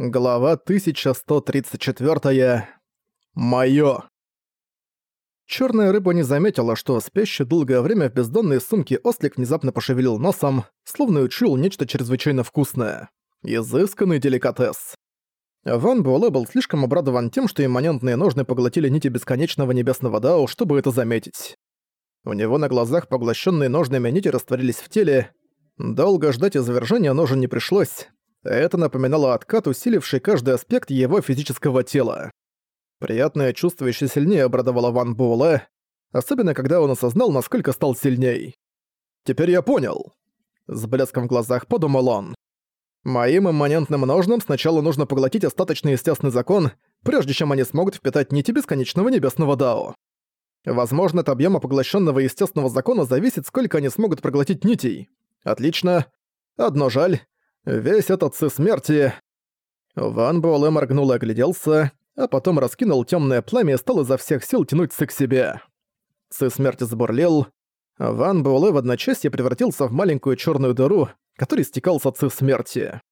Глава 1134. Моё. Чёрная рыба не заметила, что спящий долгое время в бездонной сумке ослик внезапно пошевелил носом, словно учуял нечто чрезвычайно вкусное. Изысканный деликатес. Ван Буэлэ был слишком обрадован тем, что имманентные ножны поглотили нити бесконечного небесного Дао, чтобы это заметить. У него на глазах поглощенные ножными нити растворились в теле. Долго ждать извержения ножен не пришлось, это напоминало откат, усиливший каждый аспект его физического тела. Приятное чувство еще сильнее обрадовало Ван Буэлэ, особенно когда он осознал, насколько стал сильней. «Теперь я понял», — с блеском в глазах подумал он. «Моим имманентным ножным сначала нужно поглотить остаточный естественный закон, прежде чем они смогут впитать нити бесконечного небесного Дао. Возможно, от объема поглощенного естественного закона зависит, сколько они смогут проглотить нитей. Отлично. Одно жаль, Весь этот цы смерти...» Ван Буэлэ моргнул и огляделся, а потом раскинул темное пламя и стал изо всех сил тянуть цы к себе. Цы смерти забурлил. Ван Буэлэ в одночасье превратился в маленькую черную дыру, который стекал со цы смерти.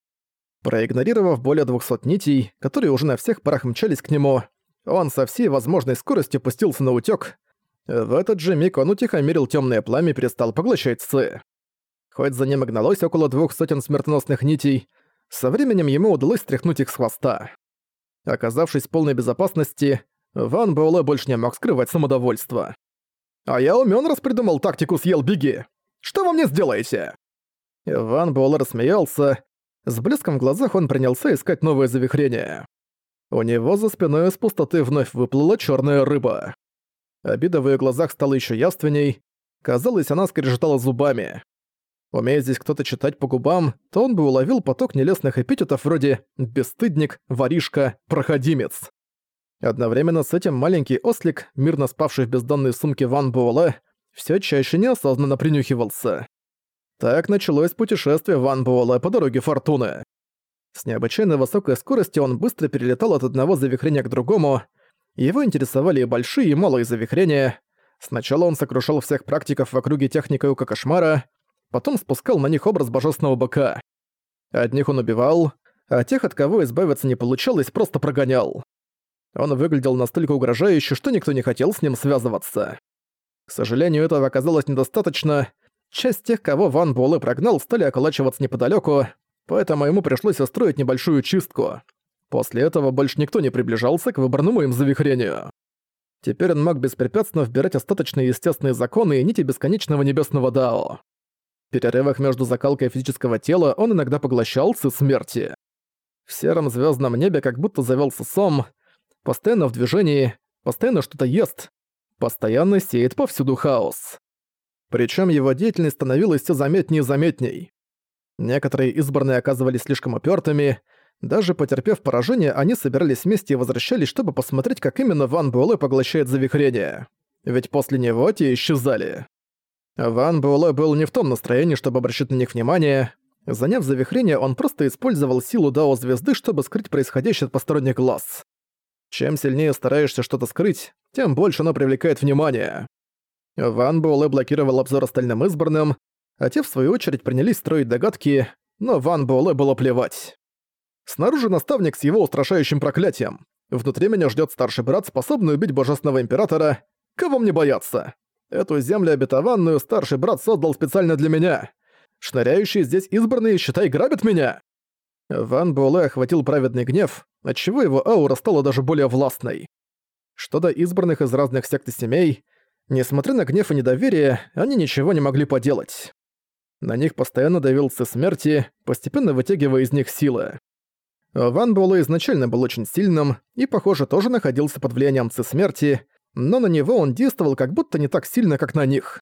Проигнорировав более двухсот нитей, которые уже на всех парах мчались к нему, он со всей возможной скоростью пустился на утёк. В этот же миг он утихомирил темное пламя и перестал поглощать цы. Хоть за ним и гналось около двух сотен смертоносных нитей, со временем ему удалось стряхнуть их с хвоста. Оказавшись в полной безопасности, Ван Буэлэ больше не мог скрывать самодовольство. «А я умён раз придумал тактику съел беги! Что вы мне сделаете?» Ван Буэлэ рассмеялся. С блеском в глазах он принялся искать новое завихрение. У него за спиной из пустоты вновь выплыла черная рыба. Обида в её глазах стала ещё явственней. Казалось, она скрежетала зубами. Умея здесь кто-то читать по губам, то он бы уловил поток нелестных эпитетов вроде «бесстыдник», «воришка», «проходимец». Одновременно с этим маленький ослик, мирно спавший в бездонной сумке Ван Буэлэ, все чаще неосознанно принюхивался. Так началось путешествие Ван Буэлэ по дороге Фортуны. С необычайно высокой скоростью он быстро перелетал от одного завихрения к другому. Его интересовали и большие, и малые завихрения. Сначала он сокрушал всех практиков в округе техника Ука Кошмара, потом спускал на них образ божественного быка. Одних он убивал, а тех, от кого избавиться не получалось, просто прогонял. Он выглядел настолько угрожающе, что никто не хотел с ним связываться. К сожалению, этого оказалось недостаточно. Часть тех, кого Ван Буэлэ прогнал, стали околачиваться неподалеку, поэтому ему пришлось устроить небольшую чистку. После этого больше никто не приближался к выбранному им завихрению. Теперь он мог беспрепятственно вбирать остаточные естественные законы и нити бесконечного небесного Дао. Перерывах между закалкой физического тела он иногда поглощал цы смерти. В сером звездном небе как будто завелся сом, постоянно в движении, постоянно что-то ест, постоянно сеет повсюду хаос. Причем его деятельность становилась все заметнее и заметней. Некоторые избранные оказывались слишком упертыми, даже потерпев поражение, они собирались вместе и возвращались, чтобы посмотреть, как именно Ван Буэлэ поглощает завихрение. Ведь после него те исчезали. Ван Буэлэ был не в том настроении, чтобы обращать на них внимание. Заняв завихрение, он просто использовал силу Дао Звезды, чтобы скрыть происходящее от посторонних глаз. Чем сильнее стараешься что-то скрыть, тем больше оно привлекает внимание. Ван Буэлэ блокировал обзор остальным избранным, а те, в свою очередь, принялись строить догадки, но Ван Буэлэ было плевать. Снаружи наставник с его устрашающим проклятием. Внутри меня ждет старший брат, способный убить божественного императора. Кого мне бояться? Эту землю обетованную старший брат создал специально для меня. Шныряющие здесь избранные, считай, грабят меня!» Ван Буэлэ охватил праведный гнев, отчего его аура стала даже более властной. Что до избранных из разных сект и семей, несмотря на гнев и недоверие, они ничего не могли поделать. На них постоянно давился смерти, постепенно вытягивая из них силы. Ван Буэлэ изначально был очень сильным и, похоже, тоже находился под влиянием Смерти, но на него он действовал как будто не так сильно, как на них.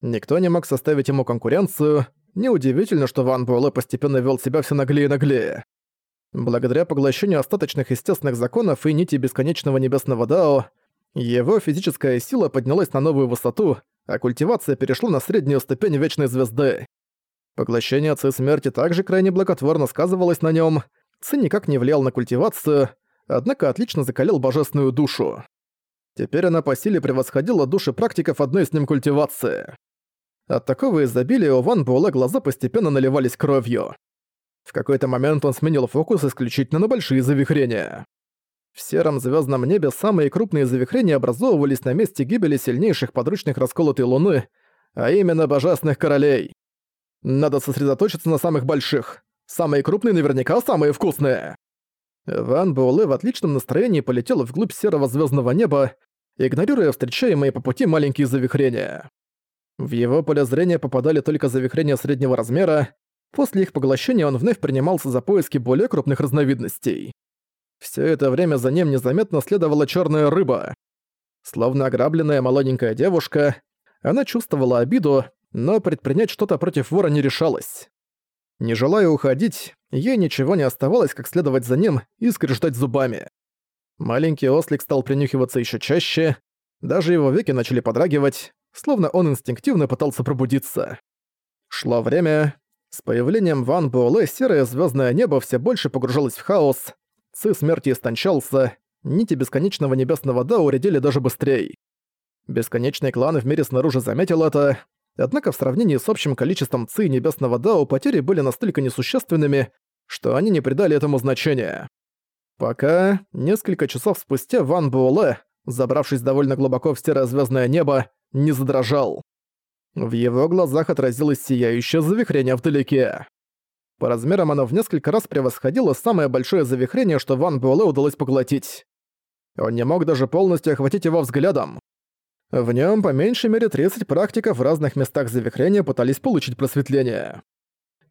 Никто не мог составить ему конкуренцию, неудивительно, что Ван Буэлэ постепенно вел себя все наглее и наглее. Благодаря поглощению остаточных естественных законов и нити бесконечного небесного Дао, его физическая сила поднялась на новую высоту, а культивация перешла на среднюю ступень Вечной Звезды. Поглощение Ци Смерти также крайне благотворно сказывалось на нем. Ци никак не влиял на культивацию, однако отлично закалил божественную душу. Теперь она по силе превосходила души практиков одной с ним культивации. От такого изобилия у Ван Буэлэ глаза постепенно наливались кровью. В какой-то момент он сменил фокус исключительно на большие завихрения. В сером звездном небе самые крупные завихрения образовывались на месте гибели сильнейших подручных расколотой луны, а именно божественных королей. Надо сосредоточиться на самых больших. Самые крупные наверняка самые вкусные. Ван Буэлэ в отличном настроении полетел вглубь серого звездного неба, игнорируя встречаемые по пути маленькие завихрения. В его поле зрения попадали только завихрения среднего размера, после их поглощения он вновь принимался за поиски более крупных разновидностей. Все это время за ним незаметно следовала черная рыба. Словно ограбленная молоденькая девушка, она чувствовала обиду, но предпринять что-то против вора не решалась. Не желая уходить, ей ничего не оставалось, как следовать за ним и скрежетать зубами. Маленький ослик стал принюхиваться еще чаще, даже его веки начали подрагивать, словно он инстинктивно пытался пробудиться. Шло время. С появлением Ван Буэлэ серое звездное небо все больше погружалось в хаос, ци смерти истончался, нити бесконечного небесного Дао редели даже быстрее. Бесконечный клан в мире снаружи заметил это, однако в сравнении с общим количеством ци небесного Дао потери были настолько несущественными, что они не придали этому значения. Пока, несколько часов спустя, Ван Буэлэ, забравшись довольно глубоко в серое звездное небо, не задрожал. В его глазах отразилось сияющее завихрение вдалеке. По размерам оно в несколько раз превосходило самое большое завихрение, что Ван Буэлэ удалось поглотить. Он не мог даже полностью охватить его взглядом. В нем по меньшей мере 30 практиков в разных местах завихрения пытались получить просветление.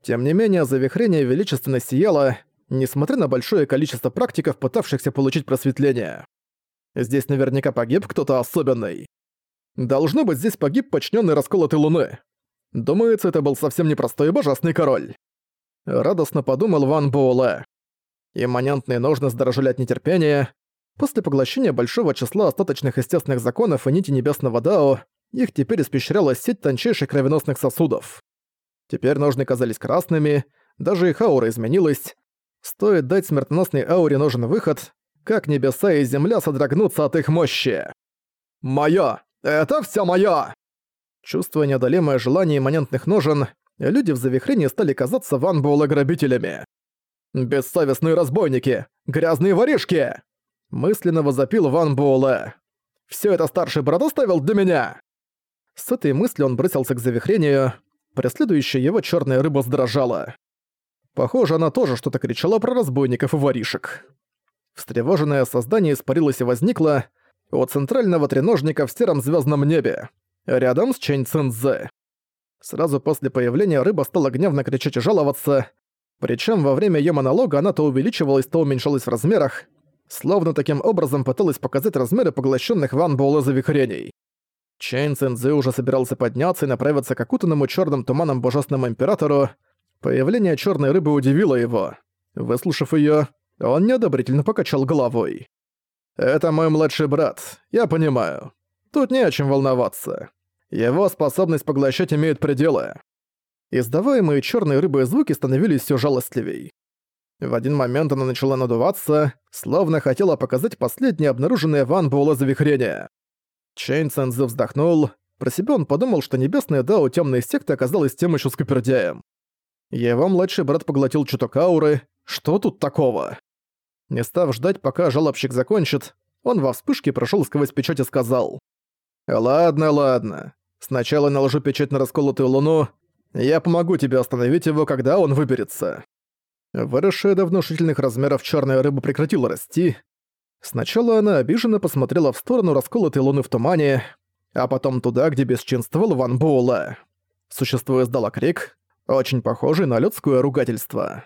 Тем не менее, завихрение величественно сияло, несмотря на большое количество практиков, пытавшихся получить просветление. Здесь наверняка погиб кто-то особенный. Должно быть, здесь погиб подчиненный расколотой луны. Думается, это был совсем непростой божественный король. Радостно подумал Ван Буэлэ. Имманентные ножны сдорожили от нетерпения. После поглощения большого числа остаточных естественных законов и нити небесного Дао, их теперь испещряла сеть тончайших кровеносных сосудов. Теперь ножны казались красными, даже их аура изменилась. Стоит дать смертоносной ауре нужен выход, как небеса и земля содрогнутся от их мощи. «Моё! Это всё моё!» Чувствуя неодолимое желание имманентных ножен, люди в завихрении стали казаться Ван Буэлэ грабителями. «Бессовестные разбойники! Грязные воришки!» Мысленно возопил Ван Буэлэ. «Всё это старший брат оставил для меня!» С этой мыслью он бросился к завихрению. Преследующая его чёрная рыба сдрожала. Похоже, она тоже что-то кричала про разбойников и воришек. Встревоженное создание испарилось и возникло у центрального треножника в сером звездном небе, рядом с Чэнь Цинзэ. Сразу после появления рыба стала гневно кричать и жаловаться, причем во время ее монолога она то увеличивалась, то уменьшалась в размерах, словно таким образом пыталась показать размеры поглощенных Ван Буэлэ завихрений. Чэнь Цинзы уже собирался подняться и направиться к окутанному черным туманом божественному императору. Появление черной рыбы удивило его. Выслушав ее, он неодобрительно покачал головой. «Это мой младший брат, я понимаю. Тут не о чем волноваться. Его способность поглощать имеет пределы. Издаваемые черной рыбой звуки становились все жалостливей. В один момент она начала надуваться, словно хотела показать последнее обнаруженное Ван Буэлэ завихрение. Чейн Цэнзэ вздохнул. Про себя он подумал, что небесная Дао темной секты оказалась тем еще скупердяем. Его младший брат поглотил чуток ауры. Что тут такого? Не став ждать, пока жалобщик закончит, он во вспышке прошел сквозь печать и сказал. «Ладно, ладно. Сначала наложу печать на расколотую луну. Я помогу тебе остановить его, когда он выберется». Выросшая до внушительных размеров черная рыба прекратила расти. Сначала она обиженно посмотрела в сторону расколотой луны в тумане, а потом туда, где бесчинствовал Ван Буэлэ. Существо издало крик, очень похожий на людское ругательство.